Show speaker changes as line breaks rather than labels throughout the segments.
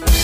Bye.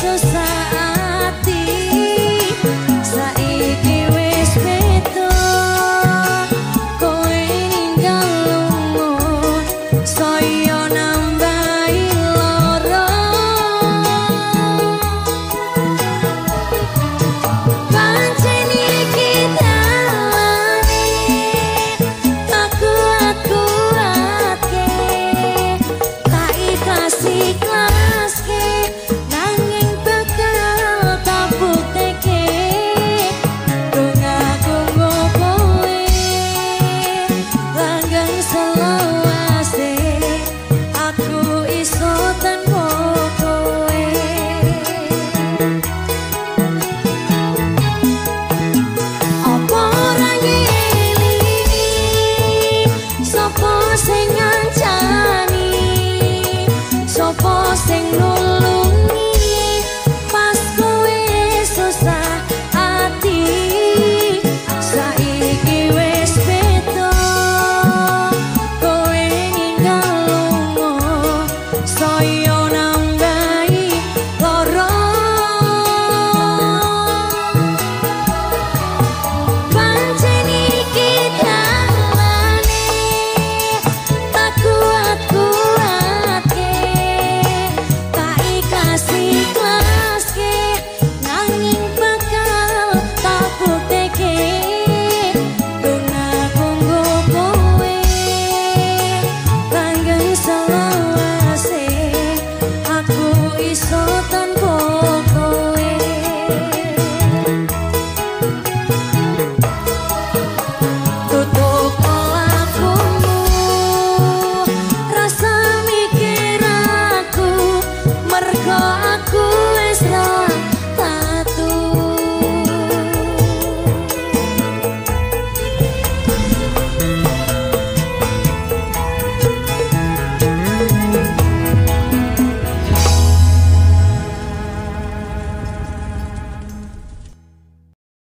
so